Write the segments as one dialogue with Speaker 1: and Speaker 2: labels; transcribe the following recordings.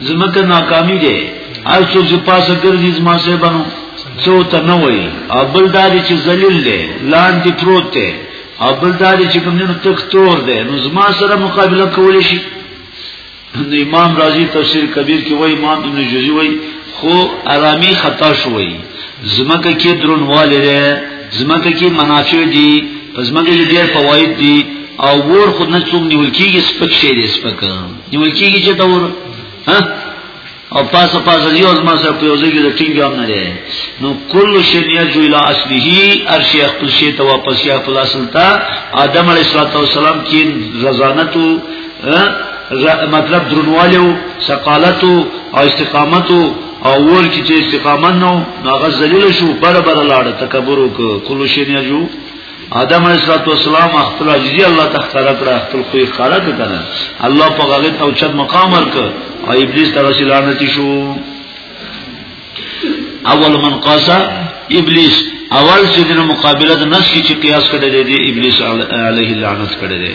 Speaker 1: زمکه ناکامی ده هر څوک چې پاسه ګرځي زما سه بنو څو ته نه وای او بل داري چې ذلیل ده لاندې پروت ده او بل دا چې کوم نه تک تور دی نو زما سره مقابله کول شي نو امام رازی تفسیر کبیر کې وای امام ابن جوزی وای خو ارامی خطا شوی زمکه کې درنواله ده زمکه کې منافع دي زمکه کې ډیر فواید دي او ور خود نه څوم نیول کیږي سپک شي دي سپک نیول کیږي چې دا ور ها او پاسه پاسه دی او ما سره په یوځای کې د ټینګ هم نه دی نو کل شی یرجو الی اصله ارشی خپل شی ته واپس یا خپل اصل ته آدم علیه السلام کې رضانت مطلب درنواله او ثقالت او استقامت او ور کې چې استقامت نو هغه ذلیل شو بر بر لاړ تکبر وک کل شی یرجو آدم علیہ الصلوۃ والسلام خپل عجزی الله تخکرا کړه خپل خو یې خارا کړه الله په هغه ته اوچت مقام ورک او ابلیس ته رسول لعنت شو اول من قاسا ابلیس اول چې د مقابله د نفس کی چې قیاس کړی دی ابلیس علیه اللعنت کړی دی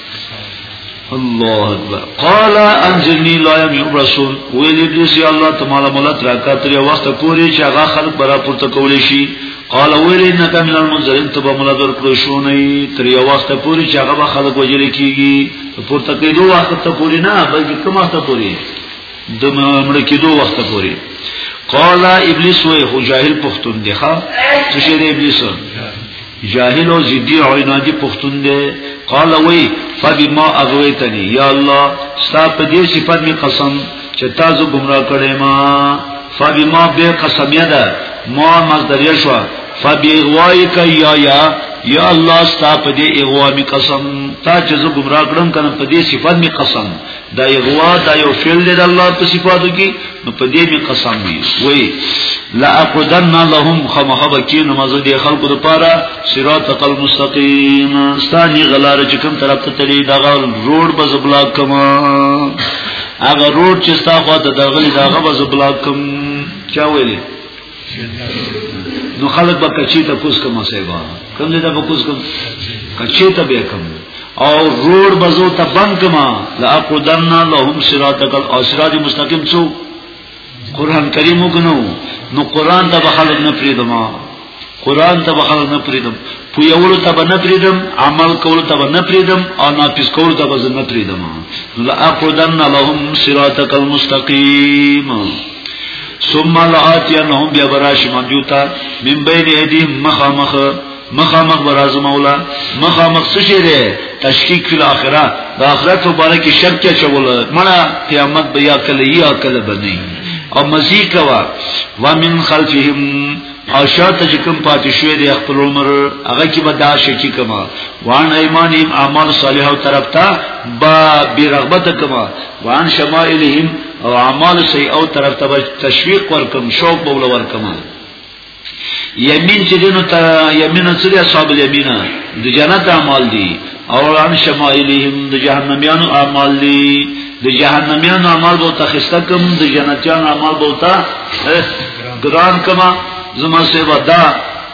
Speaker 1: الله اکبر قال انزلني لا يم الرسول ویل ابلیس یا الله تعالی مولا ترکا تر وخت پوری چې هغه خلق برا پورته کول شي قال ویل انک من المنذرین تب مولا در کړو شو نه تر یو وخت پوری چې هغه خلق وجل کیږي پورته کېدو وخت ته پوری نه بلکې کوم وخت پوری د مړ کېدو وخت پوری قال ابلیس وې هو جاهل پښتون دی ښا څه شي ابلیس جاهل او ضدی او عنادی پښتون دی قال وی فبما اغویتنی یا الله ستا په دې صفات می قسم چې تاسو گمراه کړې ما فبما به قسم یدا ما مصدر یشوا فبغوایک یا یا یا الله ستا په دې اغوا می قسم تا چې زه گمراه کړم کنه په دې صفات می قسم دا یغوا دا یو فعل دی د الله په صفاتو کې نو په دې می قسم وی وی لا اقدن لهم خمخب کین مزه دی خلق د پاره صراط قل مستقیم ستانی غلار چې کوم طرف ته تلی دا روډ بز بلاک کما هغه روډ چې ستا خو ته دغلی دا غو بز بلاک کم چا ویلی نو خلق به کچی ته کوس کوم صاحب کوم دې ته به کوس کوم کچی ته به کوم او روډ بزو ته بند کما لا اقدرنا لهم صراطک الاسرات مستقیم څو قران کریم وګنو نو قران ته خلق نه پریدم قران ته خلق نه پریدم په یولو ته نه پریدم عمل کولو ته نه پریدم او نافذ کولو ته نه پریدم لا اقدرنا لهم صراطک المستقیم ثم لآتينهم بیا براش من دیوتا من بین ایدیم مخامخ مخامخ براز مولا مخامخ څه شي دی تشکیک فی الاخره د اخرت مبارک شک کې چول مړه قیامت بیا کله یا کله بنی او مزی کوا ومن خلفهم او شاته چې کوم پاتې شوی دی خپل عمر هغه کې به دا شکی کما وان ایمانیم اعمال صالحه طرف ته با برغبت کما وان شمائلهم او اعمال سی او طرف ته تشویق ورکم شوق بول ورکم یمین چې دینو ته یمین څه دي اصحاب الیمین د جنت اعمال دي او عن شمائلهم د جهنميانو اعمال دي د جهنميانو اعمال بو تخسته کوم د جنتيانو اعمال بو تا ګران کما زما سیوا دا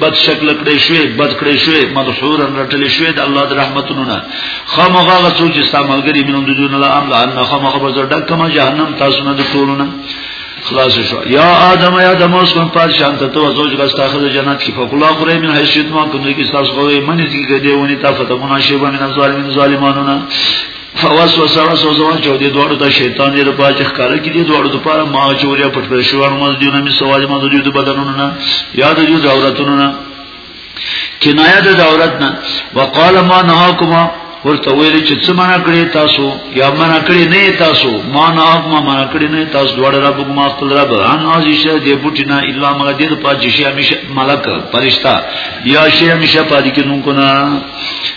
Speaker 1: بد شکل کړی شوی بد کړی شوی مدحورا رټل شوی د الله د رحمتونو نه خامغه غڅو چې استعمالګری مینوند جون الله ان ان خامغه بزر ډک کما جهنم تاسو نه د ټولونه خلاص شو یا آدم یا آدم اوس کوم پات شان ته تو زوج غس تاخذ جنت کی فقلا خره من حیثیت ما کوم کی تاسو کوی منی کی کدی ونی تا فتمنا شیبا من ظالمین ظالمانونا فواس وسره سوزوان چې د دوړو د شیطان یې د پاج ښکار کې دي دوړو د پاره ما چوریا پټ پر شوار مز دیونه می سواج مز دیو د بدنونو نه یا د دیو د عورتونو نه کنایه د عورت نه وقال ما نهاکما ورته ویل چې څه معنا کړی تاسو یا معنا کړی نه تاسو ما نه ما معنا کړی نه تاسو دوړ رب ما خپل رب ان عزیشه دې بوټینا الا ما دې په چې همیشه ملک پرشتہ یا شی همیشه پاتې کینو کو نه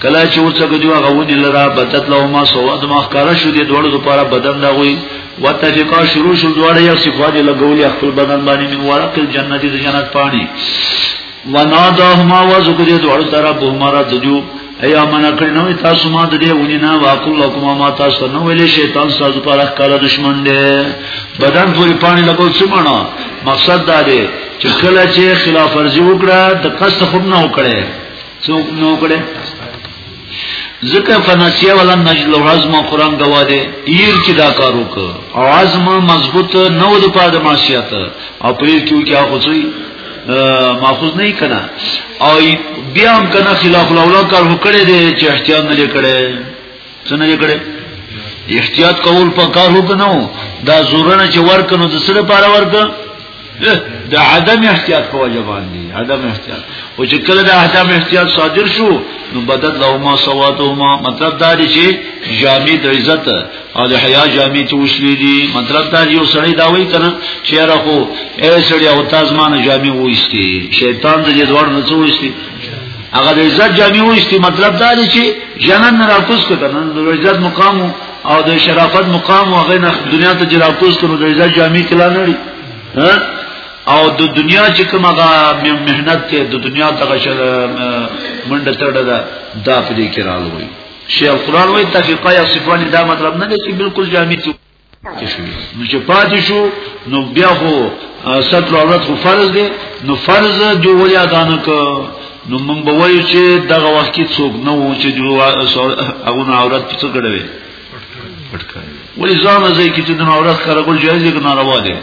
Speaker 1: کله چې وڅګه دی هغه ونی لرا بدت له ما سو د ما کار شو دی دوړو لپاره بدن دا وي وتفقا شروع شو دوړې یو صفات لګولې خپل بدن باندې من ورق الجنت د جنت پانی ونادهما وذکر دې دوړو تر رب همارا دجو ایا منا کړی نو تاسو ما د دې ونی نه واقول لكم ما تاسو نو ویلې شیطان تاسو پر اخکار دشمن دی بدن پوری پانی لګول څه معنا مقصد دا دی چې کله چې خلاف ورزي وکړه د قصد خوب نه وکړي څوک نو کړه ځکه فنسیه ولا نجل رزم قران گواه دی ایر کی دا کار وک او عزم مضبوط نو د پاره معصیت او پیر کیو کیا غوځي ماخوذ نه کنا او بیا هم کنا خلاف الاولا کار وکړي دی چې احتیاط نه لري کړي څنګه یې کړې احتیاط کول په کار وکنو دا زورنه چې ورکنو د سره پاره ورکه د عدم احتیاط په وجه باندې عدم احتیاط او چې کله د عدم احتیاط صادر شو نو بدل له ما سواتو ما مطلب دا دی چې جامع د عزت او د حیا جامع چې وشلې دي مطلب دا یو سړی دا وایي کنه چې راخو اے سړی او تاسو ما نه جامع وېستي شیطان دې دوړ نه څو وېستي هغه د عزت جامې وشتي مطلب دا دی چې جنن نه راکوس کړه نن د عزت مقام او د شرافت مقام او غنه دنیا ته چې راکوس کړو د عزت جامې کلا نه لري او د دنیا چې کومه مهنت ته د دنیا دغه منډه تړه ده دا په دې کې راغلی شیخ القرآن وایي تفقه یا صفانی دا مطلب نه دی چې بالکل جامې نو چې پاتې شو نو بیا خو ستر عورت خو فرض دی نو فرض دی ولې ادا نه کو نو موږ به وایو چې دغه وخت کې څوک نه و چې جو هغه نه عورت څه کړوي پټ کړی ولې ځان ځای کې چې د عورت کارول جایز دی که ناروا دی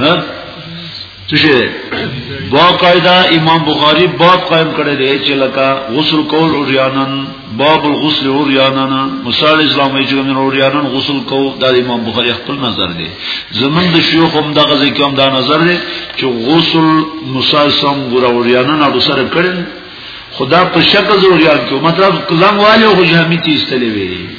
Speaker 1: ها څه شي با قاعده امام بخاری باب قائم کړی دی چې لکه غسل کول او ریانن باب الغسل او ریانن مثال اسلامي چې موږ او ریانن غسل کو دا امام بخاری خپل نظر دی زمون د شیوخ هم دغه ځکه هم دا نظر دی چې غسل مثال سم ګور او ریانن اړو سره کړي خدا په شک زور یاد کو مطلب کلام والو خو جامې تیستلې وي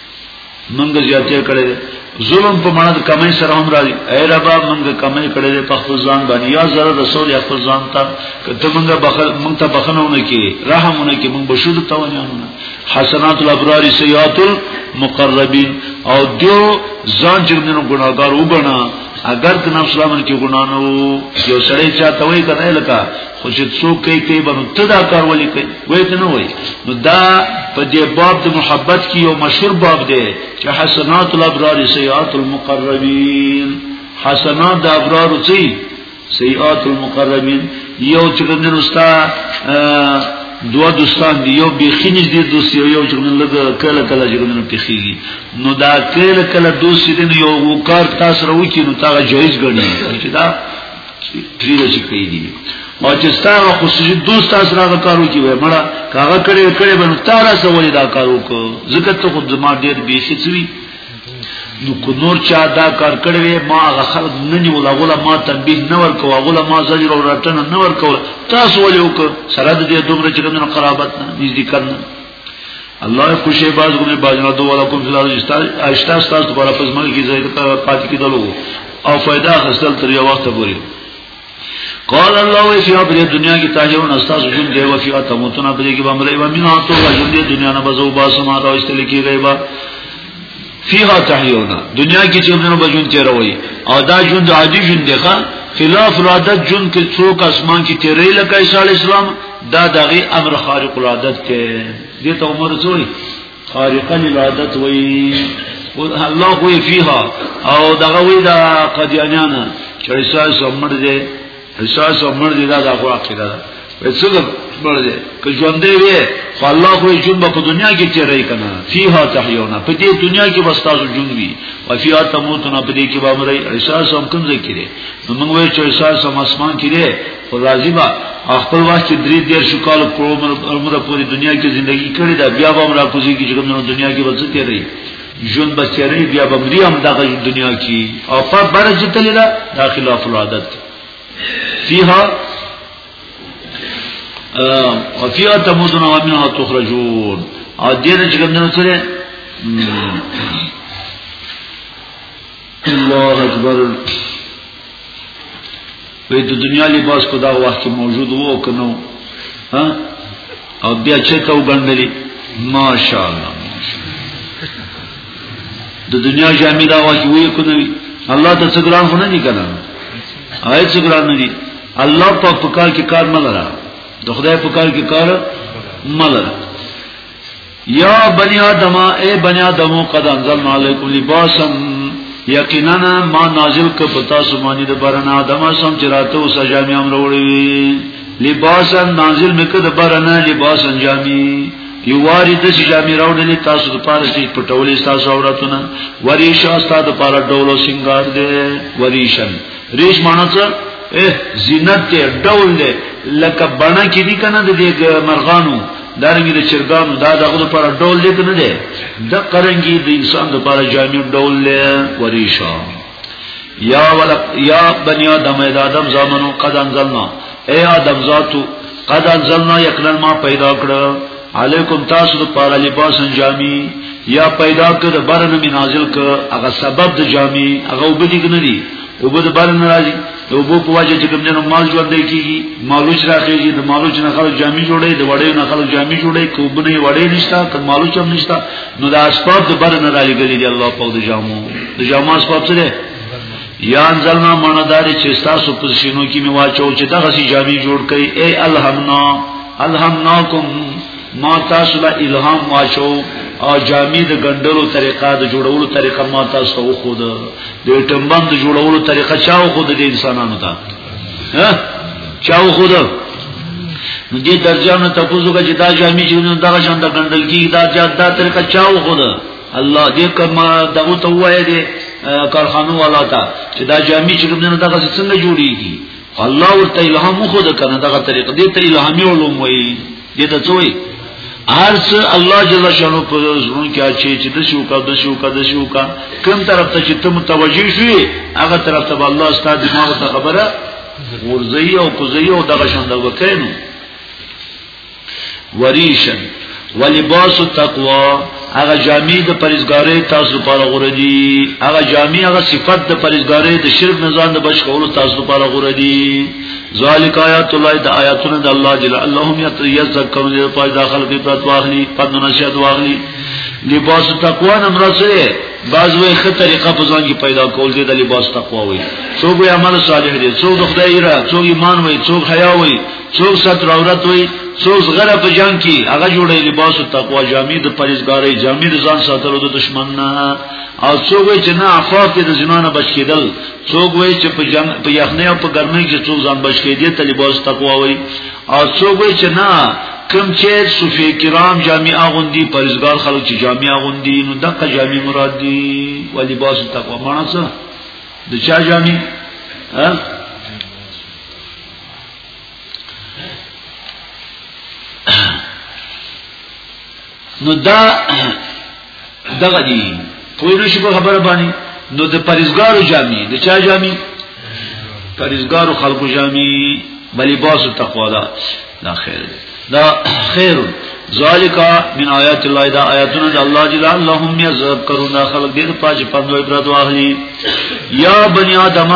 Speaker 1: منګه زیاتې کړې ظلم په معنی د کمای سره هم راځي اے رب منګه کمای کړې په خپل ځان باندې یا زره رسول یا خپل ځان ته کته منګه بخل مونږ ته بخنونه کې رحمونه کې مونږ بشود ته ونه حسنات الابرار سیئات المقربین او دیو ځان چې موږ ګناګار وبنا اگر که نفس لامن کې ګنا نه وو یو سړی چاته وای کنه لکه خو چې څوک کوي کوي به نو ته دا کار ولي کوي وای ته نه وای نو دا په دې باب د محبت کې یو مشهور باب دی چې حسنات الابرار سیئات المقربین حسنات د ابرار سي سیئات المقربین یو چې کوم نستا دوا دوستان دی یو بیخی نږدې دوست یو یو چې لږ کله کله چې نن پیخیږي نو دا کله کله دوست دې یو وکړ تاسو راوکی نو تاغه جایز ګڼي چې دا تریده چې کوي دي او چې ستاره خو سجي دوست تاسو راغ کارو کې وای مړه کاغه کړي کړي بنو تاره سوې دا کارو کو ځکه ته خو زما ډېر بیخي چوي نو کو نور چا دا کار کړي ما هغه خلک نه نیول هغه ما تنبیه نه ورکو هغه ما زجر او راتنه نه ورکو تاسو ولې وک سره دې دومره چې کوم قرابت نه نږدې کړنه الله خوشی باز غنه باز نه دوه لکم فی الارض اشتا استاس دوباره پس مل کی زید کا پات کی دلو او فائدہ حاصل تر یو وخت پوری قال الله فی ابر دنیا کی تاجون استاس جون دی و فی تموتنا بری کی بامره و مینا تو جون دی دنیا نه بزو با سما دا استل کی غیبا فيها تحيونا دنیا کې چې موږ بجون تیروي او دا جون د عادي جون دی ښا خلاف العادت جون کې څوک اسمان کې تیرې لکه عیسی علی السلام دا دغه امر خارق العادت کې دې ته عمر زوی خارق العادت وي الله کوي فيها او دغه وی دا قدیانیان چې عیسی سمړ دې احساس او مرضی دا دا خو عقیده ده په څه ده مرضی که ژوند دی وي خو الله خو جون په دنیا کې تیرې کنه فیها تحیونا په دې دنیا کې بس تاسو جون وي او فیها تموتنا په دې کې به مرای احساس هم کوم ځای کړي نو موږ وایو چې احساس هم اسمان کې دی خو راځي با خپل وخت درې دیر شو کال کوم عمر پوری دنیا کې ژوندۍ کړې ده بیا به مرا کوزي کې چې کوم دنیا کې بس تیرې جون بچری بیا بمری هم دغه دنیا کی او په برج تل دا داخل اف العادت فيها او فيها تموتون او منها تخرجون او دې چې کوم نه سره الله اکبر وې د دنیا لباس په دا وخت کې موجود وو کنو ها او بیا چې ته وګڼلې ماشاءالله د دنیا جامې دا وخت وې کنو الله ته څګران خو نه دي کنه آی څګران نه دي الله په پکار کې کار نه لرا د خدای په کار کې کار ملر یا بنی آدم اے بنی آدم قد انزلنا علیکم لباسا یقینا ما نازل ک پتا سمانی د برن آدم سم چراته او سجامی امر وړي لباسا نازل مکه د برن لباسا جامی یو واری د جامی راوړلې تاسو د پاره چې پټولې تاسو اوراتونه وریشا استاد پاره ډولو سنگار دے وریشن ریش معنی څه زینت دے ډول دے لکه بڼه کې دي کنه د مرغانو دارنګي د چرګانو دا دغه لپاره ډول لیک نه دی د قرنګي د انسان لپاره جامع ډول له وریشا یا ول یا بنی آدم ای آدم زامنو قد انزلنا ای آدم ذاتو قد انزلنا یقینا ما پیدا کړ علیکم تاسو لپاره لباس جامع یا پیدا کړ برن منازل کړ هغه سبب د جامع هغه وبدی نه دی وبد برن راځي د وبو په وجه چې کوم جنو مال ژوند دی کیږي مالوچ راخیږي د مالوچ نه خلک جامي جوړي د وړې نه خلک جامي جوړي کوبنه وړې نشتا ته مالوچ هم نشتا نو د اسباب د بر نه را لګلې دی الله په د جامو د جامو اسباب څه دی یا انزلنا ماندار چې تاسو په شینو کې می واچو چې دغه سي جامي جوړ کړي اے الہمنا الہمناکم ما تاسو له الهام واچو او جامع د ګندلو طریقه د جوړولو طریقه ما تاسو ته خو ده د ټمبان د جوړولو طریقه چا خو د انسانانو ته ها چا خو ده نو دې درځانو ته پوزو چې دا جامع چې نو دا شان د ګندل کی دا دا طریقه چا خو ده الله دې کما دغه ته وایي دې کارخانو والا ته چې دا جامع چې کوم نه دغه څنګه جوړیږي الله ورته الهام خو ده کنه دغه طریقه دې ته الهامي علوم وایي دې ته څوې هر څه الله جل شانو په زړونو کې اچي چې د شو کا د شو کا د شو کا کوم طرف ته چې ته متوجي شوې هغه طرف ته الله ستاسو دماغ ته خبره ورځي او کوزي او دغه شان دا وکینو وریشن ولباس التقوا هغه جامع د پرېزګارې تاسو لپاره غوړه دي هغه جامع هغه صفت د پرېزګارې د شرک نزان د بچ کولو تاسو لپاره غوړه دي ذالک آیات الله د آیاتونه د الله جل اللهم یذکرون د پای داخل کې پرات واخلي قد نشد واخلي لباس تقوا نن رسره بعض وې خه طریقه په ځان کې پیدا کول دي د لباس تقوا وي څوک به عمل صالح دي څوک د خدای را څوک ایمان وي څوک حیا وي څوک ستر عورت وي څوک زغره په جنگ کې هغه جوړې لباس تقوا جامې د پرېزګارې جامې د ځان ساتلو د دشمن نه او څوک چې نه عفاف دي د زنانه بچ کېدل څوک وای چې په جنگ په یخنۍ او په ګرمۍ کې څوک ځان بچ کې دي ته لباس تقوا وای او څوک وای چې نه کم چې صوفي کرام جامع اغوندي پرزګار خلک چې جامع اغوندي نو دغه جامع مراد دي او لباس تقوا معنی څه د چا جامع ها نو دا دغه دی پوه نه شي په خبره باندې نو د پریزګارو جامي د چا جامي پریزګارو خلکو جامي بلی باس تقوا دا دا خیر دا خیر ذالک من آیات الله دا آیاتنا د الله جل اللهم یذکرون خلق دې پاج پندو عبرت واخلي یا بنی آدم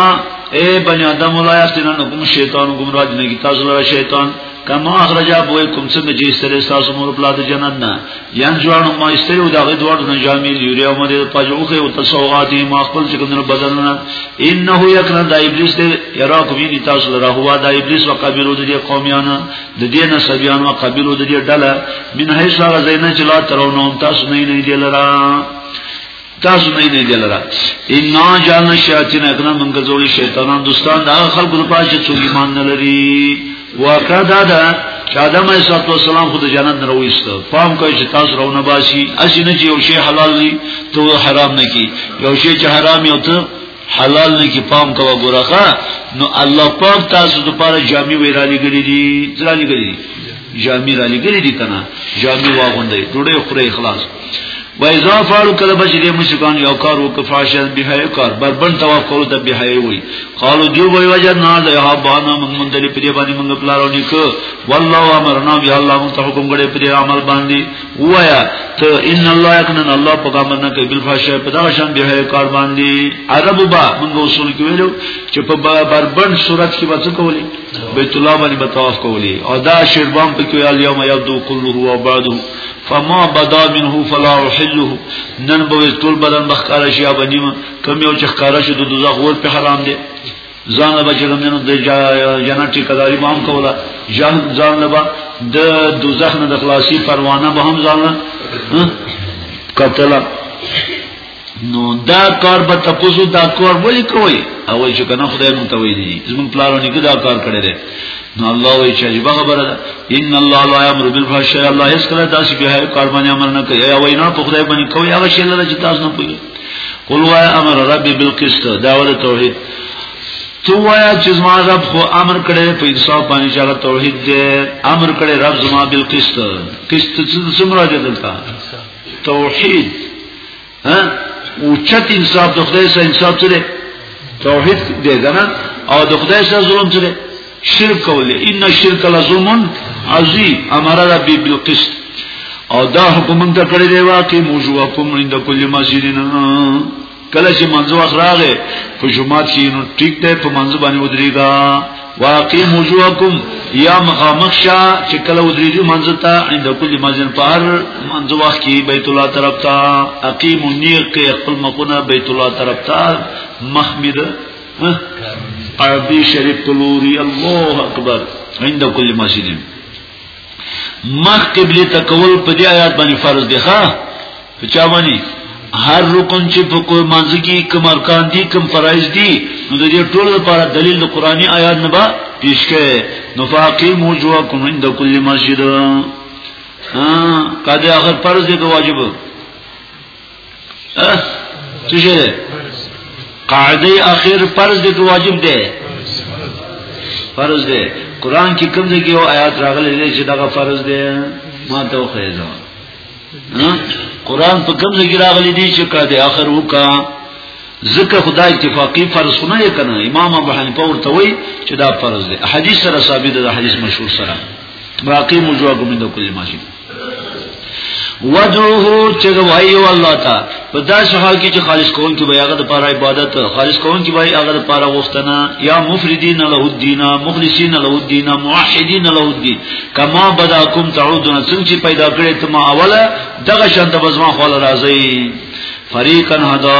Speaker 1: اے بنی آدم لا یتنن کوم شیطان گمراه دي کی تاسو له شیطان کما اخرج ابوکم څنګه چې سره تاسو مور بلاد جنت نه یان جوانو ما استلو دا غي دوړ نه جامي یوریا مو دې پجوخه او تسوغات ما خپل چې کوم بدلنا انه یکنا دا ابلیس دې یرا کو ویني تاسو لره هوا دا ابلیس او قبیلو دې قومیان د دې نه سبیان او قبیلو دې ډله من هیڅ هغه زینه چې لا ترونه تاسو نه نه دې لره تاسو نه دی دلرا ان جان شیاطین اکنا من غزول شیطانان دوستان دا خلق د پاجه څو ایمان نه لري واقع دا ده چې آدم علیه السلام خود جنت نه رويسته پام کوي چې تاسو راونه باسي اسی نه چې یو شی حلال دی ته حرام نه کی یو شی چې حرام یو ته حلال نه کی پام کوه ګورخه نو الله پاک تاسو ته پاره جامع ویرالي ګری دي ځرالي ګری دي جامع را لګری دي کنه جامع واغوندې ډوډۍ خوري اخلاص و اذا فعلوا کله بچ دې مشکان یو کار وک فاشل به کار بربند تواف کولو ته به وي قالو دیو وی وجه نه ده ها بانا من من دلی پرې باندې موږ پلارو نیک والله امرنا بیا الله مون ته حکم غړې پرې عمل باندې وایا ته ان الله یقنن الله په کامل نه کوي بل فاشه په دا شان به کار باندې عربو با موږ اصول کې ویلو چې په بربند صورت کې وڅ کولې بیت الله باندې بتاف کولې او دا شربام په کې الیوم یبدو کله هو بعده فما بدا منه فلا احله نن به ټول بدن بخکار شي ابنیم کم یو چې خکار شي د دوزخ ور په حرام دي ځان له بچی دمنو د جنت ټیکداری به هم کوله ځان ځان له د دوزخ نه د خلاصي پروانه به هم ځان کتله نو دا کار به تاسو دا کار ولی کوئ او چې کنه خدای مونږ ته ویلي زموږ پلانونه کې دا کار کړی دی نو الله وی چې عجبه خبره ده ان الله لا یامر بالفحشاء الله هیڅ کله تاسو به کار باندې امر نه کوي او وینا په خدای باندې کوي هغه شی لږ چې تاسو نه پوهیږئ قل وا امر ربي بالقسط دا ول توحید تو وایا چې زما رب خو امر کړي په انصاف باندې چې هغه توحید دې امر کړي رب زما بل قسط قسط څه مراد دلته توحید ها او چت انصاف د خدای سره انصاف سره توحید دې کنه او د خدای سره ظلم سره شرک ول ان شرک لظلم عظیم امر رب بالقسط او دا حکم موږ ته کړی دی واکه موجو کوم عند کل مسجدین کله چې منځو اخراغه په جمعات کې نو ټیک ته په منځ باندې ودرېګا واقع موجوکم یا مخامخشا چې کله ودرېږي منځ ته عند کل مسجد پر منځ وخت کې بیت الله طرف ته اقیم نیق خپل مخونه بیت الله طرف ته محمد عربی شریف کلوری الله اکبر عند کل مسجد مخ قبله تکول په دې آیات باندې فرض دی ښا په چا باندې هر رکن چې په کوی منځ کې کوم ارکان دي کوم فرایض دي نو د دې ټول لپاره دلیل د قرآنی آیات نه با پیش کړي نو فاقیم وجوهکم عند کل مسجد ها کله هغه فرض دی که واجب څه شي قاعده اخر فرض دې کې واجب ده فرض ده قران کې کوم ځای کې یو آیات راغلی دی چې دا فرض ده ما ته وخیزه قران په کوم ځای کې راغلی دی چې قاعده اخر وکا ذکر خدا اتفاقی فرض نه یې کنه امام ابو حنیفه ورته وایي چې دا فرض ده حدیث سره ثابت ده حدیث مشهور سره باقی موضوع کوم د کلی ماشي ودعوه چې وایي الله تا په داسې حال کې چې خالص کون کې بیاغه د پاره عبادت خالص کون کې بای هغه د پاره غوښتنه یا مفردین له الدین مخلصین له الدین موحدین له الدین کما بداکم تعودون څنګه چې پیدا کړې ته ما اوله دغه شان د بزما خپل راځي فریقا هدا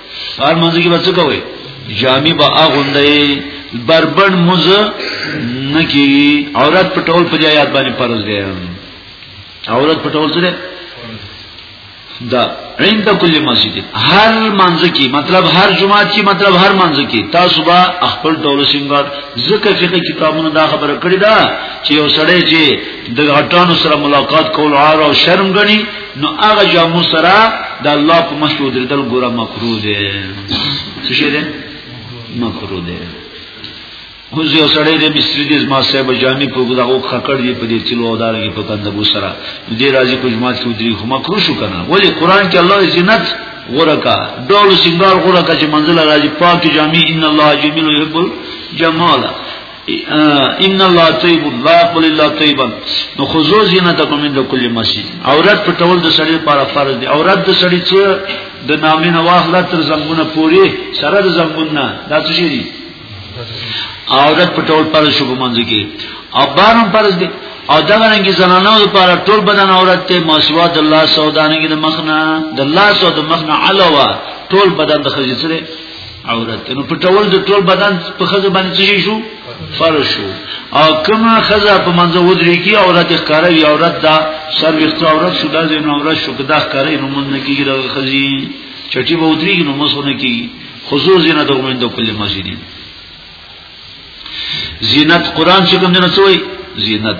Speaker 1: هر منځ کې بچ کوي جامع با اغوندې بربند مز نکی عورت پټول په آیات باندې فرض دی عورت پټول سره دا عند کل مسجد هر منځ کې مطلب هر جمعه کې مطلب هر منځ کې تاسو با خپل ډول سنگار ځکه فقہ کتابونو دا خبره کړې ده چې یو سړی چې د غټانو سره ملاقات کول عار او شرم غني نو هغه جامو سره د الله په مخ ودرېدل ګوره مکروه دی څه شي دی مکروه دی خو یو سړی د مصری د ما صاحب جامع په دغه خکړ دی په دې چلو دار کې په کنده بو سره دې راځي کوم جماعت کې ودرې خو مکروه شو کنه ولی قران کې الله زینت غره کا ډول سنگار غره کا چې منزل راځي پاک جامع ان الله جمیل یحب الجمال ان الله طيب لا يقبل الا طيبا نو خذو زینتکم من کل مسجد عورت په ټول د سړی لپاره فرض دی عورت د سړی چې د نامې نه واخله تر زنګونه پوري سره د زنګونه دا څه شي دی عورت په ټول فرض شو منځ کې او بارم فرض دی او دا رنګ زنانو لپاره ټول بدن عورت ته مسواد الله سودانه کې د مخنه د الله سود مخنه علاوه ټول بدن د خځې سره عورت نو پټول د ټول بدن په خزه باندې څه شو فرض شو او کما خزه په منځ ودرې کی عورت ښکارا وی عورت دا سر وخت عورت شو دا زین عورت شو کدا ښکارا نو مونږ نه کیږي د خزي چټي به ودرې نو مسونه کی خصوص زینه د ومن د کل مسجدین زینت قران چې کوم نه څوي زینت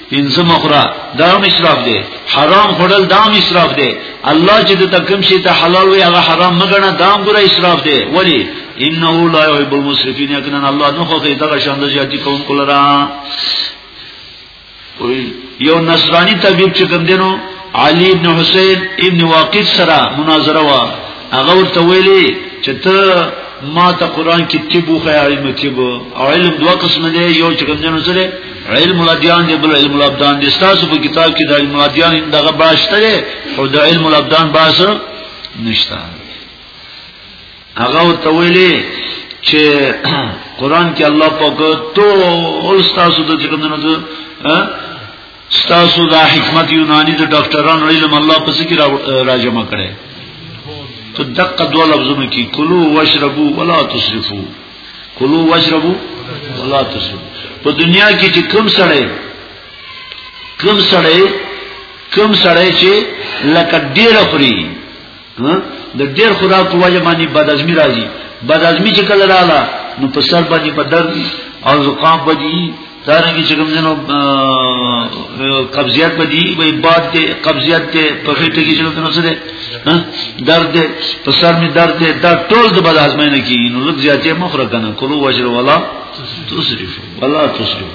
Speaker 1: پنځم اخرى دا مشرف دی حرام خړل دا مشرف دی الله چې د تکم شي ته حلال وي هغه حرام مګنه دا ګره اسراف دی ولی انه لا يحب المسرفين یقینا الله نه خو دې دغه شان د زیاتی کوم کولرا یو نصرانی طبيب چې کوم دینو علي ابن حسين ابن واقد سره مناظره وا هغه ورته ویلي چې ته ما ته قران کې طب خو علم طب او علم دوه قسم دی یو چې کوم جنو سره علم الادیان دی بل علم الابدان دی تاسو په کتاب کې د علم الادیان دغه باشته دی او د علم الابدان باس نشته هغه ته ویلي چې قران کې الله پاک ټول تاسو د څه کومنه ده تاسو دا حکمت یونانی د ډاکټرانو علم الله پس کې راجمه کړي تو دقه دو لفظونو کی کلو واشربو ولا تسرفو کلو واشربو ولا تسو په دنیا کې چې کم سړی کم سړی کم سړی چې لکه ډیر خوري د ډیر خدا په وجه باندې بدازمی راځي بدازمی چې کله رااله نو په سر باندې په درد او زکام باندې دارنګه چې کوم جنو قبضیت بدی وې باد دې قبضیت دې په خېټه کې چې کوم جنو څه دې درد دې په سر می درد دې دا ټول د بد ازمنه کې نو لږ زیاتې مخره کنه کولو وجر ولا تصرف ولا تصرف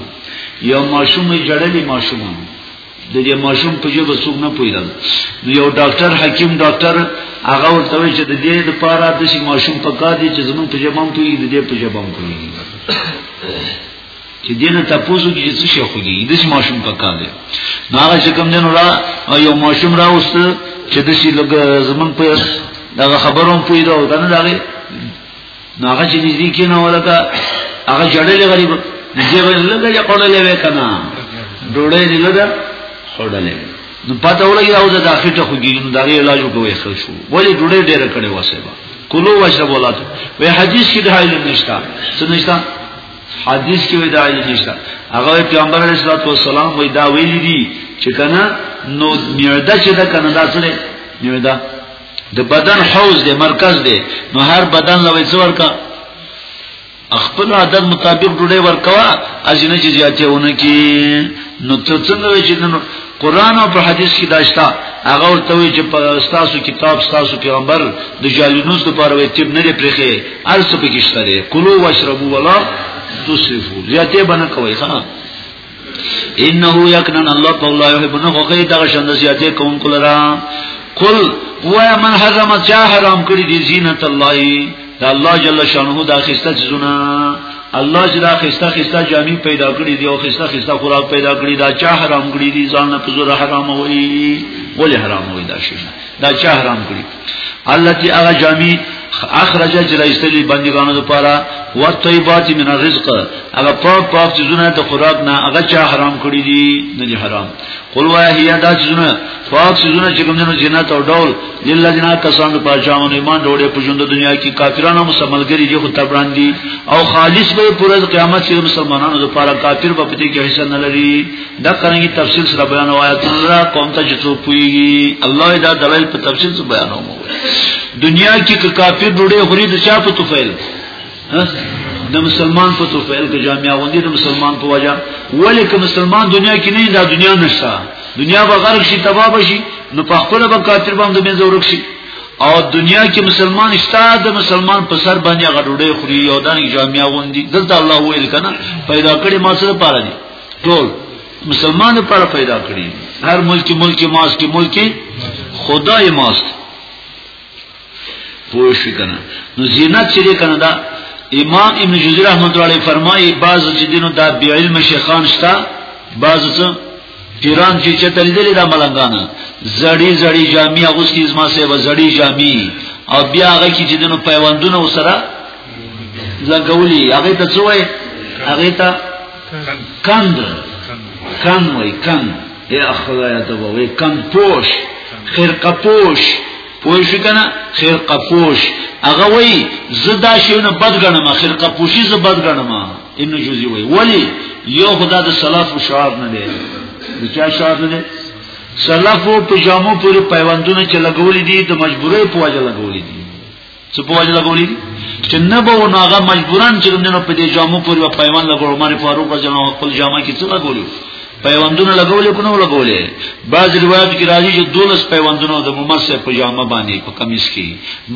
Speaker 1: یو ماشوم جړلې ماشوم د دې ماشوم په جوه څوک نه پویدل نو یو ډاکټر حکیم ډاکټر هغه ورته وی چې د دې لپاره د شي ماشوم پکا دي چې زمون په جوه باندې د دې په جوه باندې چې دینه تاسو کې څه شي خو دي د ماشوم په کار دی نو هغه چې کوم دین را یو ماشوم راوست چې د شي لګ زمون په دا خبروم پیدا او کنه دا نو هغه چې دې کې نه ولکه هغه جړلې غریب دې ولګه چې قوللې وکنه ډوړې دې لګه خړلې نو پته ولګي او دا اخیټه خوږي نو دا علاج وکوي خو شو ولې ډوړې ډېر کړي واسه با کلو واشرب ولاته وی حدیث کې د حایل نشتا څه نشتا حدیث کې وی دا حدیث نشته هغه پیغمبر علیه الصلاه والسلام وی دا ویل دي چې کنه نو معده چې دا کنه دا سره معده د بدن حوز دی مرکز دی نو هر بدن لوي څور کا خپل عادت مطابق ډوډۍ ورکوا اجنه چې زیاتېونه کی نو ته څنګه وی چې نو قران او په حدیث کې داشتا هغه ورته وی چې په تاسو کتاب تاسو پیغمبر د جالینوس لپاره وی تیب نه پرخه ارس په کې شته کلو واشربو ولا تسرفو زیاته بنه کوي ها انه یکنن الله په الله یحب نه خو کې دا شند زیاته کوم کولرا قل وای من حرم چا حرام کړی دی زینت الله دا الله جل شانه دا خسته ځونه الله چې دا خسته خسته جامي پیدا کړی دی او خسته خسته خوراک پیدا کړی دا چا حرام کړی دی ځان نه په زور حرام وایي ولې حرام وایي دا شي دا چا حرام کړی الله چې هغه جامي اخرج جرایستلی بندگانو لپاره و طیبات من الرزق هغه پاک پاک چیزونه د خوراک نه هغه چا حرام کړی دي نه حرام قل وهي دا څونه پاک څونه چې کوم نه جنات او ډول لله جنا کسان په پاجامو ایمان وروړي په ژوند دنیا کې کافرانو مسلمانګری جو خطر باندې او خالص به پر قیامت کې مسلمانانو لپاره کافر به پتی کې حصہ نه لري دا څنګه تفصیل سره بیان وایا تلرا قوم ته چې څوک پوي الله دا دلایل په تفصیل سره بیانوم دنیا کې کافر ډوډۍ خوري د چا په توفیل د مسلمان په توفیل کې جامعه غوندي د مسلمان په وجه ولې که مسلمان دنیا کې نه دا دنیا نشته دنیا به غرق شي تباہ بشي نو په خپل به کافر باندې به زورک شي او دنیا کې مسلمان شته د مسلمان په سر باندې غډوډې خوري یو دانه جامعه غوندي دلته الله ویل کنه پیدا کړي ما سره پاره دي ټول مسلمان لپاره پیدا کړی هر ملک ملک ماس کې ملک خدای ماست پوه شو کنه نو زینت چې کنه دا امام ابن جوزی رحمت الله علیه فرمایي بعض چې دینو دا بی علم شیخان شتا بعض څه پیران چې چته لیدل دا ملنګان زړی زړی جامع اغوستي زما سه و زړی جامع او بیا هغه کې چې دینو پیوندونه وسره لګولي هغه ته څه وای هغه ته کند کند وای کند اے خدای ته وې کم پوش خرقه پوش پوه شو کنه خرقه پوش هغه وای زدا شیونه بد غنم خرقه پوشی ز بد غنم ان جوزی وای ولی یو خدا د سلف شعار نه دی د چا شعار نه دی سلف په جامو پورې پیوندونه چې لګولې دي د مجبورې په وجه لګولې دي څه په وجه لګولې چې نه به نو هغه مجبوران چې موږ په دې جامو پورې په پیوند لګول عمر فاروق رضی الله عنه خپل جامه کې څه لګولې پیوندونه لګولې کو نه لګولې بعض روایت کې راځي چې دولس پیوندونه د ممسه په جامه باندې په کمیس کې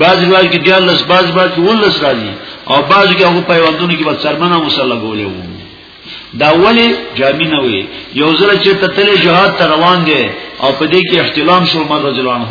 Speaker 1: بعض روایت کې دیالس بعض بعض کې ولس راځي او بعض کې هغه پیوندونه کې په سرمنه مصلی لګولې وو دا ولی جامی نه وي یو ځل چې تتل جهاد ته روان دي او په دې کې احتلام شو عمر رضی الله عنه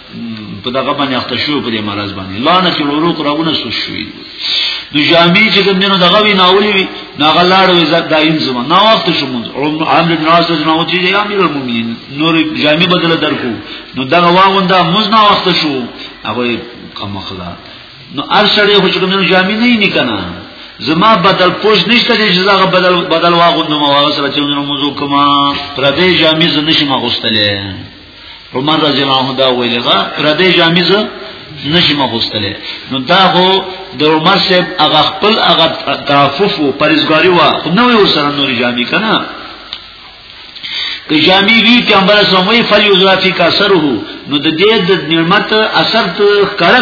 Speaker 1: په دغه باندې اخته شو په دې مرز باندې لعنت العروق راونه سو شوې د جامع چې کوم دینو دغه وی ناولې وی ناغه لاړ وی دایم زما نا وخت شو مونږ عامر بن عاص نه وتی دی امیر المؤمنین نور جامع بدل درکو نو دغه واغوندا مز نا وخت شو هغه کوم خلا نو ارشړې خو چې کوم دینو جامع نه نه کنه زما بدل پوش نشته چې زغه بدل بدل واغوندم او هغه سره چې موضوع کما پردې جامع زنه شي ما غوستلې عمر رضی الله عنه دا ویل دا پردې جامې زه نشم غوستلې نو دا هو د عمر صاحب هغه خپل هغه تعفف او پرېزګاری وا خو نو یو سره نوري جامې کنه که جامې وی پیغمبر سموي فلیوزرافی کا سره نو د دې د نعمت اثر ته کړه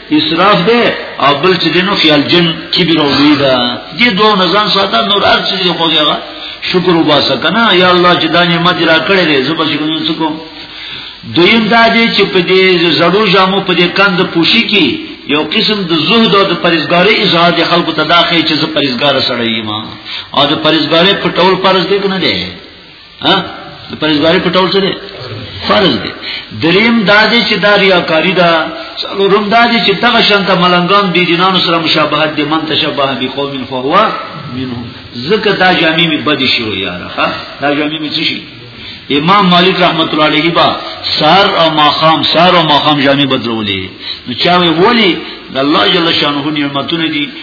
Speaker 1: اسراف ده او بل چې دینو خیال جن کبیر او لوی ده دې دوه نزان ساته نور هر څه یو خوږه شکر وباسه کنه یا الله چې دا نعمت را کړې دې زه به شکر نه کوم دویم دا دی چې په دې زړو جامو په دې کند پوشي کې یو قسم د زهد او د پرېزګاری اظهار د خلکو ته داخې چې زه پرېزګار سره یم او د پرېزګاری په ټول فرض دی کنه دی ها د پرېزګاری پټول څه دی فرض دی دریم دا دی چې دا ریاکاری ده څلورم دا دی چې دغه شانته ملنګان بی دینانو سره مشابهت دي من تشبه بقوم فهو منهم ځکه دا جامع می بد شي یاره ها دا جامع می څه شي امام مالک رحمت الله علیه با سار او ماخام سار او ماخام جامع بدلولې نو چا وی ولی الله جل شانه نعمتونه دي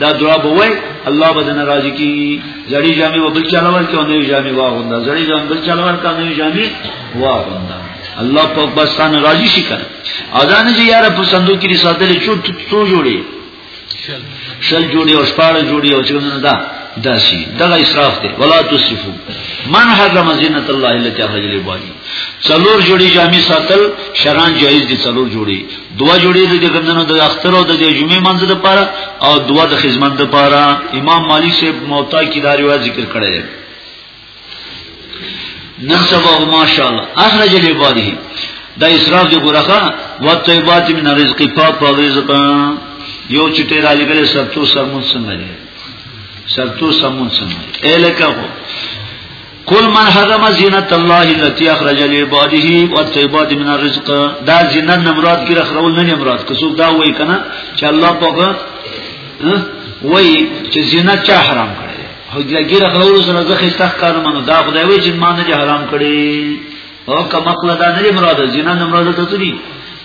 Speaker 1: دا دعا به وای الله به دنه راضي کی زړی جامې وبل چاله ورکې او نوې جامې واغوندا زړی جامې بل چاله ورکا نوې جامې واغوندا الله په بستان راضي شي کنه اذان چې یار په صندوق کې ساتلې چوت څو جوړي شل جوړي او شپاره جوړي او څنګه دا داسي دغه اسراف دی ولا تصفو من حرم زینت الله التي اخرج للعباد څلور جوړي جامې ساتل شران جایز دي څلور جوړي دوا جوړې دي چې ګندنو د اختر او د جمعې منځ د پاره او دوا د خدمت د پاره امام مالک سے موطا کی دا روایت ذکر کړی دی نن سبا ماشاءالله اخرج لعباده دا اسراف دی ګورخه وطيبات من رزق پاک په رزق یو چټه را لګل سرتو سرمون څنګه دی سرتو سرمون څنګه دی الکه کل من حرم زینت الله التي اخرج لعباده والطيبات من الرزق دا زینت نه مراد کی رخرول نه مراد که څوک دا وای کنه چې الله پاک وای چې زینت چا حرام کړی هغه ګیره خلول سره زخه استخ کار منو دا خدای وای چې ما نه حرام کړی او کما کله دا نه مراد زینا نه مراد ته تری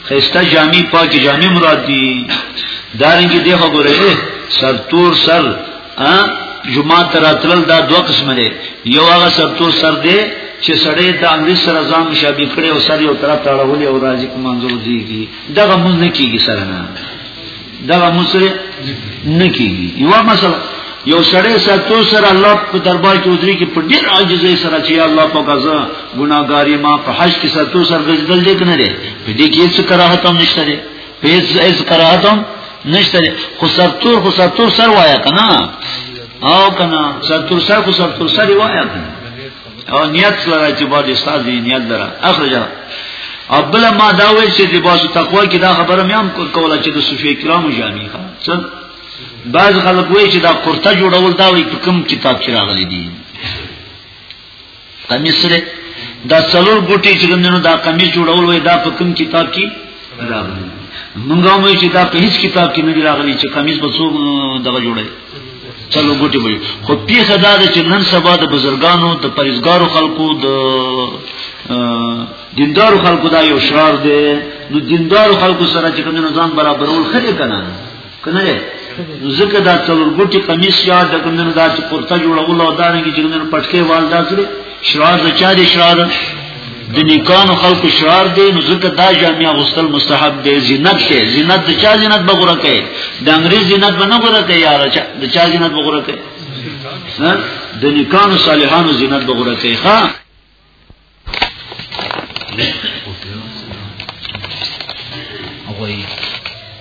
Speaker 1: خسته جامع پاک جامع مراد دی دارنګ دی خو ګورې سر تور سر ا جمعه تر اتل دا دوه قسم دی یو هغه سر تور سر دی چې سړی د انګلیس سره ځان مشابه کړي او سر یو طرف ته اړولې او راځي کوم منځو دیږي دغه مونږ نه کیږي سره نه دا مسره نه کیږي یو مسله یو سړی ساتو سره الله په دربار کې ودري کې په ډیر عاجزۍ سره چې الله په غزا ګناګاری ما په حج کې ساتو سره ګرځدل دې کنه دې په دې کې څه کراهت هم نشته دې په هیڅ کراهت هم نشته دې خو ساتو خو ساتو سر وایا کنه او کنه ساتو سر خو ساتو سر وایا کنه او نیت لره چې باید استاد دې نیت لره اخرجا او بل ما دا وایي چې د باسو تقوا کې دا خبره مې هم کوله چې د صوفي کرامو جامع ښه څه بعض خلک وایي چې دا کرته جوړول دا وایي په کوم کتاب کې راغلي دي قمیص سره دا څلور ګوټي چې ګندنو دا قمیص جوړول وایي دا په کوم کتاب کې راغلي مونږه مې چې دا په هیڅ کتاب کې نه راغلي چې قمیص به څو دغه جوړي چلو ګټي وي خو پیخه دا چې نن سبا د بزرګانو د پریزګارو خلکو د دیندارو خلکو دا یو شعار دی نو دیندارو خلکو سره چې کوم نظام برابرول خلک کنه کنه ځکه دا څلور ګټي قمیص یا د کوم نه دا چې پورته جوړول او دا نه چې کوم پټکي والدا سره شرار د چا دی شرار د نیکانو خلق شرار دی نو ځکه دا جامع غسل مستحب دی زینت دی زینت د چا زینت بغره کوي د انګریز زینت به نه غره کوي یار د چا زینت بغره کوي د نیکانو صالحانو زینت بغره کوي ها نه او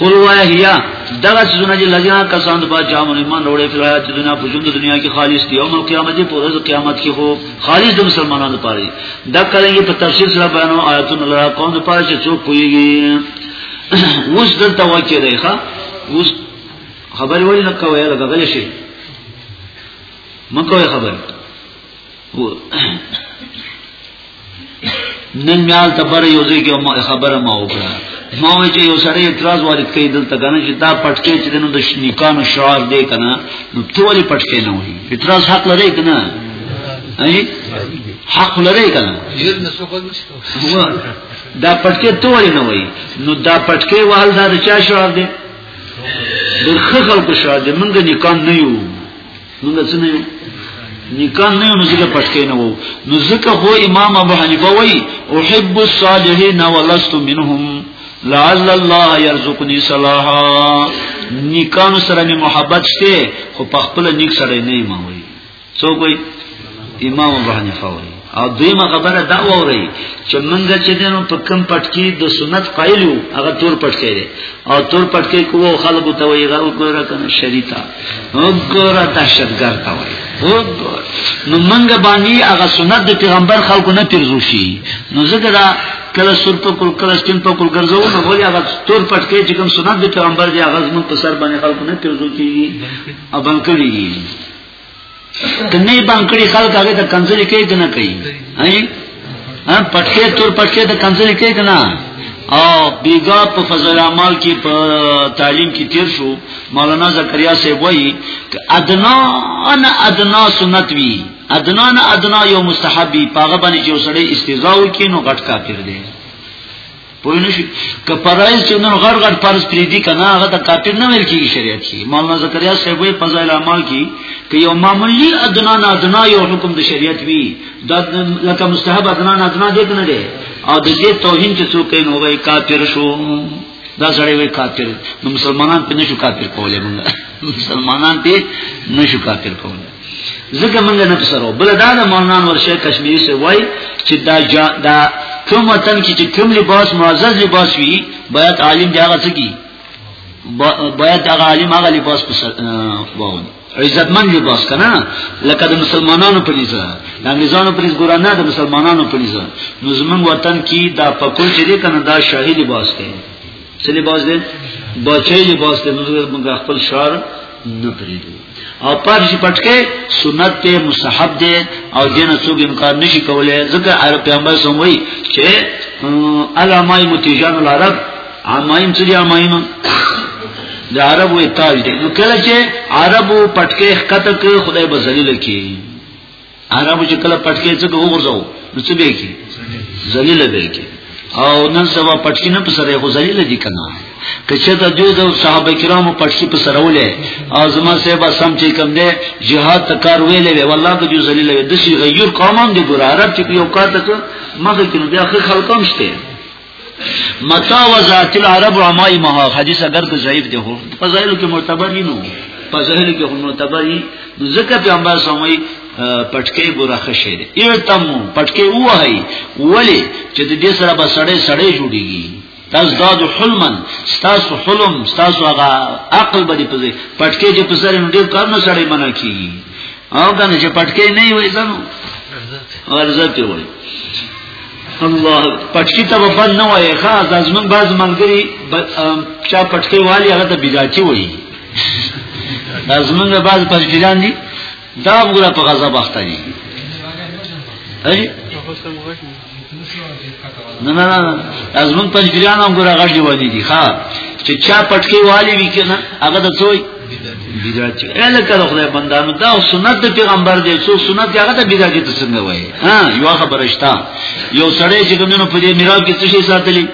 Speaker 1: قل وهیا دغه څونه چې لږه کسان د باچا مون ایمان وروړي په حیات دنیا په ژوند دنیا کې خالص دی او نو قیامت په ورځ قیامت کې هو خالص د مسلمانانو لپاره دا کله یې په تفسیر سره بیانو آیاتونه لرا قوم لپاره چې څوک کویږي اوس دلته واقع دی ښا اوس خبر ولې نه کوي لکه غلې شي مکوې خبر نن میال ته بر یو ځای کې خبره ما وکړه ما وی چې یو سړی اعتراض وارد کړي دلته کنه چې دا پټکې چې دنو د شنیکانو شعار دی کنه نو ټول پټکې نه وي اعتراض حق لري کنه ای حق لري کنه دا پټکې ټول نه وي نو دا پټکې وال دا چا شعار دی د خخل کو شعار دی منګه نکان نه یو نو نه څنګه نکاح نه نو ځکه پښتې نه وو نو ځکه هو امام ابو حنیفه وای احب الصالحین ولست منهم لعل الله يرزقني صلاحا نکاح سره می محبت شته خو په خپل نیک سره نه ما وای څوک وای امام ابو حنیفه وای او دویمه خبره دا ووري چې منګه چې دینو په کم پټکی د سنت قائل یو هغه تور پټکی دی او تور پټکی کوو خلکو ته وایي غو ګوره کنه شریتا وګوره دهشتګر تا وایي وګوره نو منګه باندې هغه سنت د پیغمبر خلکو نه پیرزو شي نو ځکه دا کله سر په کول کله سپین په کول ګرځو نو غوړي هغه تور پټکی چې کوم سنت د پیغمبر دی هغه زموږ په سر باندې خلکو نه پیرزو کیږي او بنکړي کنه بند کړی خلک هغه ته کنځلې کوي کنه کوي هاي ها پټه تور پټه ته کنځلې کوي کنه او بیګا په فضل اعمال کې په تعلیم کې تیر شو مولانا زکریا صاحب وایي ک ادنا ان ادنا سنت وی ادنا نه ادنا یو مستحبی پاغه باندې چې وسړی استیزا وکینو غټ کافر دی پوه نه شي که فرایض چې نن غړ غړ فرض پرې دي کنه هغه د کافر نه ویل کیږي شریعت کې مولانا زکریا صاحب په فضایل اعمال کې که یو معمولی ادنا نه ادنا یو حکم د شریعت وی د لکه مستحب ادنا نه ادنا دې نه دی او د دې توهین چې څوک یې نو وای کافر شو دا سړی وای کافر نو مسلمانان په نشو کافر کولای موږ مسلمانان په نشو کافر کولای ځکه موږ نه پسرو بل دا د مولانا نور شیخ کشمیری سے وای چې دا جا دا کوم وطن کې چې کوم لباس معزز لباس وي باید عالم دی هغه څه کی باید هغه عالم هغه لباس پسر باونی عزتمن لباس کنه لکه د مسلمانانو په لیزه د انګریزانو په لیزه ګورانه د مسلمانانو په لیزه نو زمون وطن کې دا پکول چې دی کنه دا شاهي لباس دی څه لباس دی بچي لباس دی موږ خپل شعر نه پریدو او پاک شي پټکه سنت ته مستحب دي او دین څوک انکار نشي کولای ځکه عرب پیغمبر سم وای چې علماء متجان العرب عمایم چې عمایم د عربو تاج دي نو کله چې عربو پټکه خطه خدای بزلیل کی عربو چې کله پټکی څه وګورځو نو څه به کی ذلیل به کی او نن سبا پټکی نه پسره خو ذلیل دي کنه کچه ته دوی د صحابه کرامو پټکی پسره ولې او زما صاحب سم چې کم دی jihad ته کار ویلې وی والله که دوی ذلیل وي د شي غیر قومم دي ګور عرب چې یو کار ته مخه کینو بیا خلکم شته متا و ذات العرب و مای مها حدیث اگر که ضعیف دی هو فضائل کې معتبر نه نو فضائل کې هم معتبر نه ځکه پیغمبر سموي پټکې ګوره خشه دی ارتم پټکې وای ولی چې د دې سره به سړې سړې جوړیږي تزداد حلمن ستاسو حلم ستاسو هغه عقل به دې پځې پټکې چې پسر نو ډېر کار نه سړې منع کیږي او کنه چې پټکې نه وي ځنو ورزته وي الله پټکی ته بند نه وای ښا ځمن باز ملګری چا پټکی والی هغه ته بجاچی وای ځمن باز پټکیان دي دا وګړه په غضب اخته دي اي نه نه نه ځمن پټکیان هم ګره غړي ودی دي ښا چې چا پټکی والی وی کنه هغه د څوی بدعتي اله کړه خدای بندانو دا سنت د پیغمبر دی څو سنت هغه ته بدعتي ته څنګه وایي ها یو خبره شته یو سړی چې کومینو په دې میراث کې څه شي ساتلی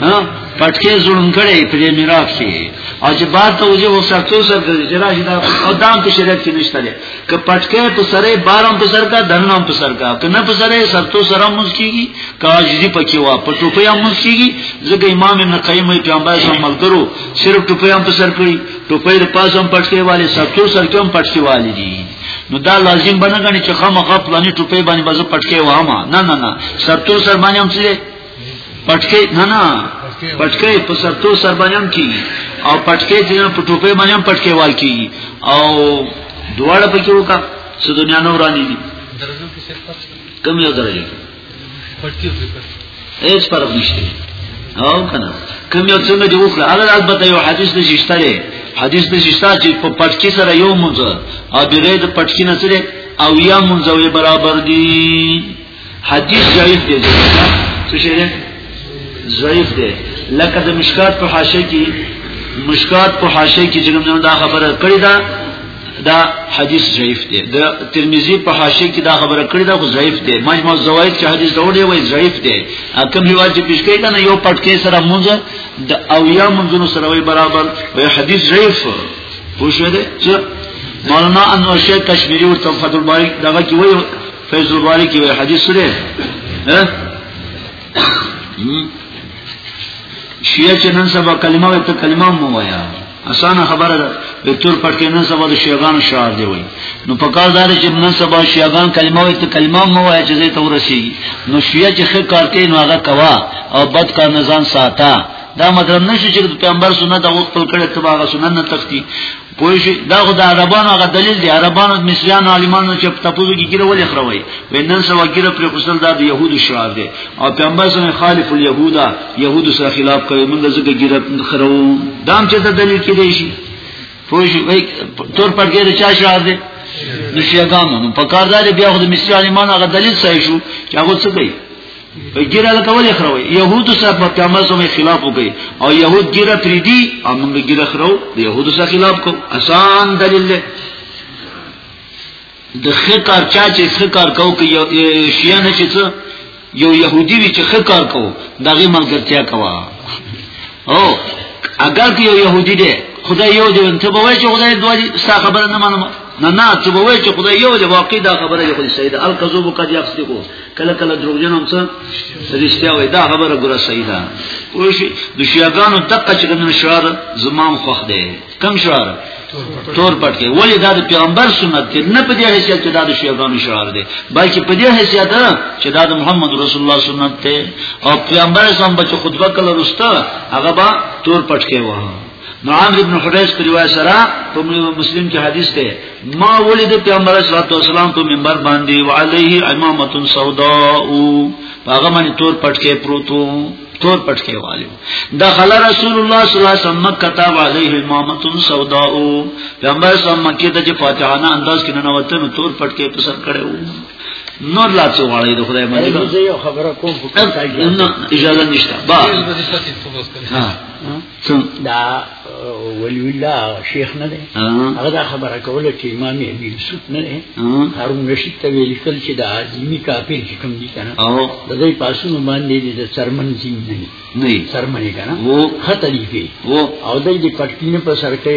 Speaker 1: ها پټکې ظلم کړي په دې میراث کې او چې بعد ته وځي وو ساتو سر د جراحي دا او دام په شریعت کې نشته که پټکه په سره بارم په سر کا دنم په سر کا کنه په سره سرتو سره موږ کیږي کاجدي پکې وا په ټوپیا موږ کیږي ځکه امام ابن قیم پیغمبر صلی الله علیه وسلم صرف ټوپیا په سر کړی ټوپې د پاسم پټکه والے سرتو سر کوم پټکه والے دي نو دا لازم بنه غني چې خامخا پلاني ټوپې باندې بز پټکه وامه نه نه نه سرتو سر باندې هم څه پټکې نه نه پټکې په سرتو سر باندې کی او پټکې چې په ټوپې باندې هم پټکې وال کی او دواړه پکې وکا چې دنیا نو ورانی دي درځو کې څه فرق کم یو درځي پټکې هیڅ فرق نشته او کنه کم یو څنګه دی وکړه هغه البته یو حدیث نشي شته حدیث نشي شته چې په پټکی سره یو مونږ او بغیر د پټکی نه سره او یا مونږ برابر دي حدیث ضعیف دی څه شي دی ضعیف دی لکه د مشکات په حاشیه کې مشکات په حاشیه کې جنم دا خبره کړی دا دا حدیث ضعیف دی د ترمذی په حاشیه کې دا خبره کړی دا خو ضعیف دی مجموع الزوائد چې حدیث دا وړي وای ضعیف دی کوم هیوا چې پیش کوي کنه یو پټ کې سره مونږ د او یا مونږونو سره وای برابر وای حدیث ضعیف پوښوي چې مولانا انور شیخ کشمیری ورته فتح الباری دغه کې وای فیض الباری کې وی حدیث سره ها شیعه چې نن سبا کلمه وي ته کلمه مو وایا اسانه خبره ده په تور پټ کې نن سبا د شیعاګانو شعار دی وای نو په کار دار چې نن سبا شیعاګان کلمه وي ته کلمه مو وایا چې زه ته ورسیږي نو شیعه چې خیر کار کوي نو هغه کوا او بد کار نه ځان ساته دا مطلب نشي چې پیغمبر سنت او خپل کړه تباغه سنت نه تختی پوه شي دا خو د عربانو هغه دلیل دی عربانو د مصریانو عالمانو چې په تاسو کې ګیره ولې خروي وینن سو ګیره پر خپل د يهودو شعار دی او پیغمبر سره خالف اليهودا يهودو سره خلاف کوي موږ ځکه ګیره خرو دام چې د دلیل کې دی شي پوه شي وای تور پر ګیره چا شعار دی د شیعاګانو په کاردار بیا خو د مصری عالمانو هغه دلیل صحیح شو چې هغه څه کوي ګیره لکه ولې خروي يهودو سره په پیغمبر سره خلاف وکي او يهود ګیره پریدي او موږ ګیره خرو د يهودو سره خلاف کو آسان دلیل دی د خکار چا چې خکار کو کې شیعه نه چې یو يهودي وی چې خکار کو دغه ملګرتیا کوا او اگر که یو يهودي دی خدای یو دی ته به وای چې خدای دوه دي ستا خبره نه منم نه نه ته به وای چې خدای یو دی واقعي دا خبره یې خو سید الکذوب قد یصدقو کله کله دروغجن هم څه رښتیا وای دا خبره ګره صحیح ده وای شي د شیعاګانو دقه چې کوم شعار زمام خوخ دی کم شعار تور پټ کې ولی دا د پیغمبر سنت کې نه په دې حیثیت چې دا د شیعاګانو شعار دی بلکې په دې حیثیت چې دا د محمد رسول الله سنت دی او پیغمبر سم بچ خطبه کله رسته هغه با تور پټ کې وه نو عمرو ابن حریث په روایت سره په مسلم کې حدیث ده ما ولید پیغمبر صلی الله علیه وسلم په منبر باندې وعليه امامه سوداء هغه باندې تور پټکې پروتو تور پټکې والو دخل رسول الله صلی الله علیه وسلم مکه تا علیه امامه سوداء پیغمبر صلی الله علیه وسلم مکه ته فاتحانه انداز کې نه وته نو تور پټکې په سر کړو نور لا څه غواړي د خدای باندې
Speaker 2: خبره کوم
Speaker 1: اجازه نشته با
Speaker 2: دا ولی الله شیخ نه دی هغه دا خبره کوله چې امام ابي یوسف نه دی هارون رشید ته ویل کل چې دا عظیمی کافر چې کوم دي کنه د دې پاسونو باندې د سرمن زین نه دی
Speaker 1: نه
Speaker 2: سرمن کنه
Speaker 1: وو
Speaker 2: خطرې کې وو او د دې پټکینه په سر کې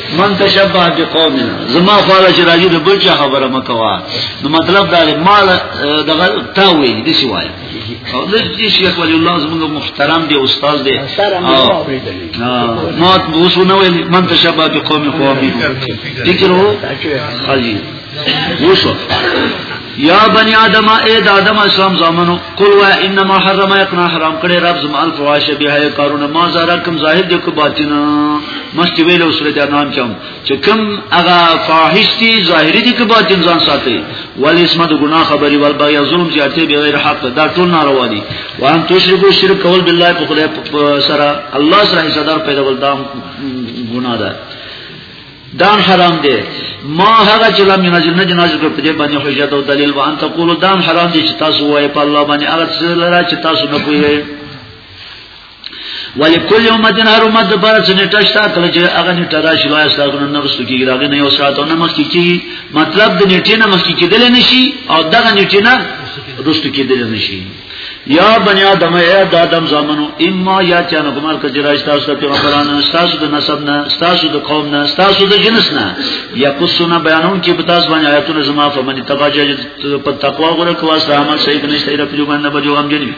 Speaker 2: من
Speaker 1: تشبه بقومنا زما فعل چې راځي د بل چا خبره مکوا نو مطلب دا دی مال دغه تا وی دي سی وای او د دې شیخ ولی الله زموږ محترم دی استاد دی ما اوس نو ویل من تشبه بقوم قومي فکر هو خالی وشو یا بنی آدم اے د آدم اسلام زامنو قل وا انما حرم یقنا حرام کړي رب زم الفواش به هي کارونه ما زرا کوم ظاهر دي کو باطن مست ویل اوس له جنان چم چې کوم هغه فاحش دي ظاهري دي کو باطن ځان ساتي ول اسمه د ګناه خبري ول بغي ظلم زیاتې به غیر حق دا ټول ناروا دي وان تشرکو شرک کول بالله په خدای سره الله سره صدر پیدا ول دام ګناه ده دا حرام دی ما هغه چې لم ينزل نه جناز کړ په دې باندې حجت او دلیل وان تقولو دا حرام دی چې تاسو وایې په الله باندې هغه څه لرا چې تاسو نه پوهیږئ ولکل امتن هر امت د بار څخه نیټه شته کله چې هغه نیټه راشي لوی استاګنه نه رسو کیږي راغی نه یو ساعت نه مخکې کیږي مطلب د نیټې نه مخکې کېدل نشي او دغه نیټې نه رسو کېدل نشي یا بنی آدم اے د آدم زامنو اما یا چانه کومر کجرا تاسو ته پیغمبران تاسو د نسب نه تاسو د قوم نه تاسو د جنس نه یا قصونه بیانون کې په تاسو باندې آیاتونه زما په باندې تباجه په تقوا غره کو واسه عمل صحیح نشته رب جو باندې بجو هم جنوي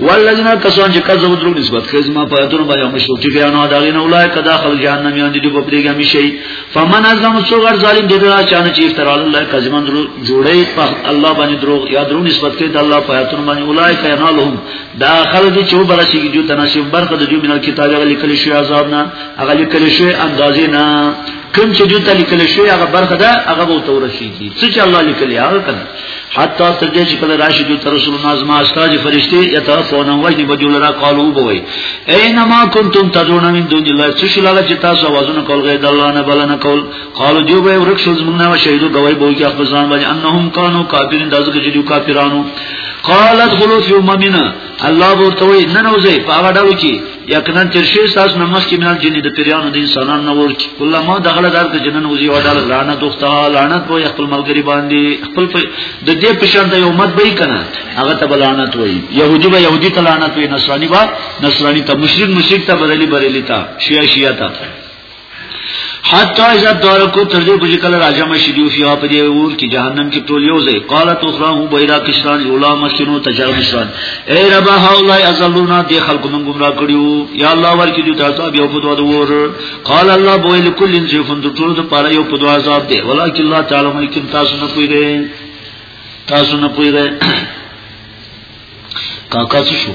Speaker 1: والذین کسان چې کذب درو نسبت خزما په اتون باندې مشروع کې نه دا غین اولای کدا خل جهنم یان دي په پرېګه می شي فمن ازم سو غر ظالم دی دا چانه چې افترا الله کذبن درو جوړې په الله باندې درو یا درو نسبت کوي د الله په آیاتونو باندې اولای کینالهم دا خلک دي چې وبرسیږي جو تناسب برخه د جو مینه کتاب غلي کلی شي عذاب نه غلي کلی شي اندازې نه کوم چې جو تل کلی شي هغه برخه ده هغه به تورسیږي څه چې الله لیکلی هغه کنه حتی تر دې چې کله راشي د رسول الله زما استاد فرشتي يتوفون وجني بجول را قالو بوي اينما كنتم تدعون من دون الله څه شي لاله چې تاسو وازونه کول غي د الله نه بل نه کول قالو جو به ورک شو زمونږ نه شهيدو گواہي بوي چې خپل ځان باندې انهم كانوا كافرين دازو کې چې کافرانو قالت خلوص يومنا الله ورته وي نن وځي په هغه ډول کې یقینا تر شي ساس نه مخکې مال جن د پیرانو د انسانانو نه ورکی کله ما دغله دار ته جنن وزي او دال لعنت وخته لعنت وي خپل ملګری باندې خپل د دې پښان د یو مت به کنه هغه ته لعنت وي يهودي به يهودي ته لعنت وي نصراني به نصراني ته مشرک مشرک ته بدلی بریلی ته شیعه شیعه ته حتی اذا دارکو تر دې پوجي کله راجم شي دی فيها په دې ور کې جهنم کې ټول یو ځای قالت اخراه بيرا کشان یولا مسنو تجرمشان اے رب هؤلاء ازلونا دې خلق من گمراه کړیو یا الله ور کې دې تاسو بیا په دوه ور قال الله بو لكل انسان د ټول د پاره یو په دوه عذاب دی ولکه الله تعالی ملکم تاسو نه پویږئ تاسو نه پویږئ کاکا څه شو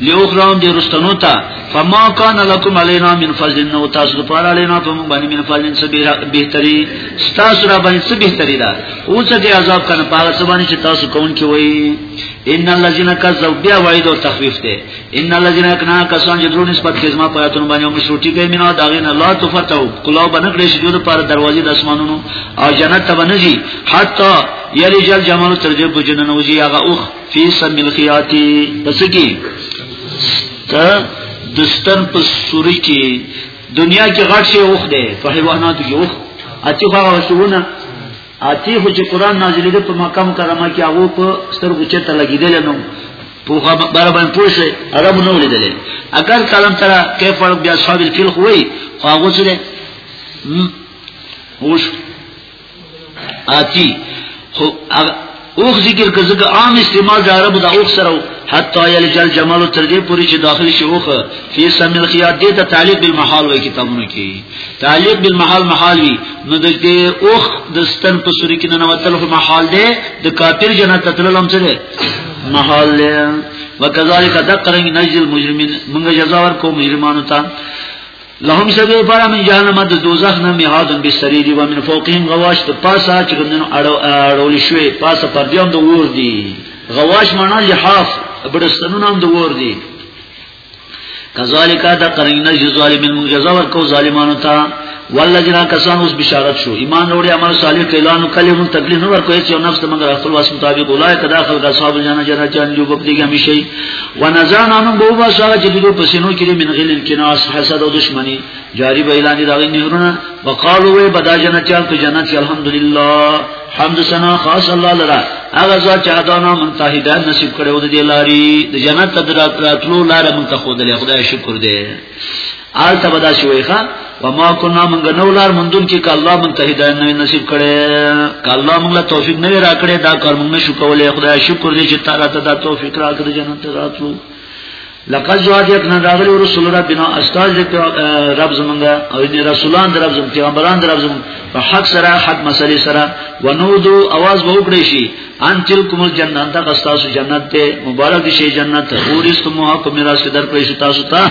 Speaker 1: لیوخرام دی رستنو تا فما کان لکم علینا من فضل نو تاسو لپاره علینا په مونږ باندې من فضل څه بهتري تاسو را باندې څه بهتري ده او څه دی عذاب کنه پاره څه باندې چې تاسو کوون کې وای ان الذين كذبوا بیا وعید او تخفیف ده ان الذين كنا کسان چې درو نسبت خدمت پیاتون باندې هم شروټی کوي مینا داغه نه لا تفتو کلاو باندې کړی چې د پاره دروازې د اسمانونو او جنت ته باندې حتی یلی جل جمال تر دې بجنه نوځي هغه اوخ فی سم الخیاتی پس کی تا دستن پس سوری کی دنیا کې غټ شي اوخ دی په حیواناتو کې اوخ اتی خو هغه شونه اتی خو چې قران نازلې ده په مقام کرامه کې هغه په سترګو چې ته لګیدل نو په خبره باندې پوښي عرب نو لیدل اگر کلم ترا کیف ورب بیا اصحاب الفیل خوې خو هغه څه ده وښ آتی خو اوخ ذکر که ځکه عام استعمال د عربو د اوخ سره حتا یلجل جمال تر دې پوری چې داخل شي اوخ فی سمل خیات دې ته تعلق بالمحال وای کتابونو کې تعلق بالمحال محال وی نو د دې اوخ د ستن په سوري کې نه وتل خو محال دی د کافر جنت ته تللم څه دی محال دی وکذالک دقرنګ نجل مجرمین موږ جزا ورکو مجرمانو ته لهم سبب لپاره من جهنم د دوزخ نه میعادن بسری دی و من فوقهم غواش ته پاسه چې کومنو اړول شوی پاسه پر دیوم د ور دی غواش معنا لحاف بډستنونه هم د ور دی کذالک دا قرین نجز ظالمین من جزا ورکو ظالمانو ته والذین کسان اوس بشارت شو ایمان وروړي عمل صالح کلانو کلمو تکلیف نه ورکوي چې نفس د مگر خپل واس مطابق اولای کدا خلق اصحاب جنت جنت جان جو بپدی کې همیشه ونزان انم بو با سره چې دوی په سينو کې من غل الکناس حسد او دشمنی جاری به اعلان دغه نهرونه وقالو وی بدا جنتیان ته جنت الحمدلله حمد سنا خاص الله لرا هغه ځا چې ادانا من ته هدایت نصیب کړو د دې لاري د جنت تدراتلو لار من ته خو دلې خدای شکر دې آل ته بدا شوی ښا وما كنا من نو لار مندون کې ک الله من ته هدایت نه نصیب کړي ک الله موږ له توفیق نه را کړي دا کار موږ نشو کولای خدای شکر دې چې تعالی ته دا توفیق را کړی جنت راتلو لقد جوادیت نه راغلی رسول ربنا استاد دې رب زمونږه او دې رسولان دې رب زمونږ پیغمبران دې رب زمونږ په حق سره حق مسلې سره ونودو आवाज به وکړي شي ان تلکم الجنه دا تاسو جنت ته مبارک شي جنت اورستمو حق میراث درکړي شي تاسو ته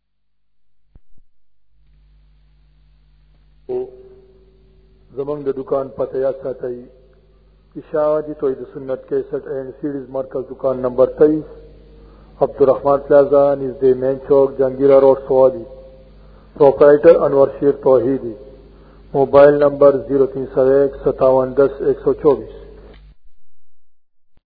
Speaker 3: زمنګ د دکان پته یا ساتي اشاعتی توحید سنت 61 اینڈ سیریز مرکز دکان نمبر 23 عبدالرحمن پلازا نزد مین چوک جنگیرہ روڈ سوادی پروپرائٹر انور شیر توحیدی موبائل نمبر 03015710124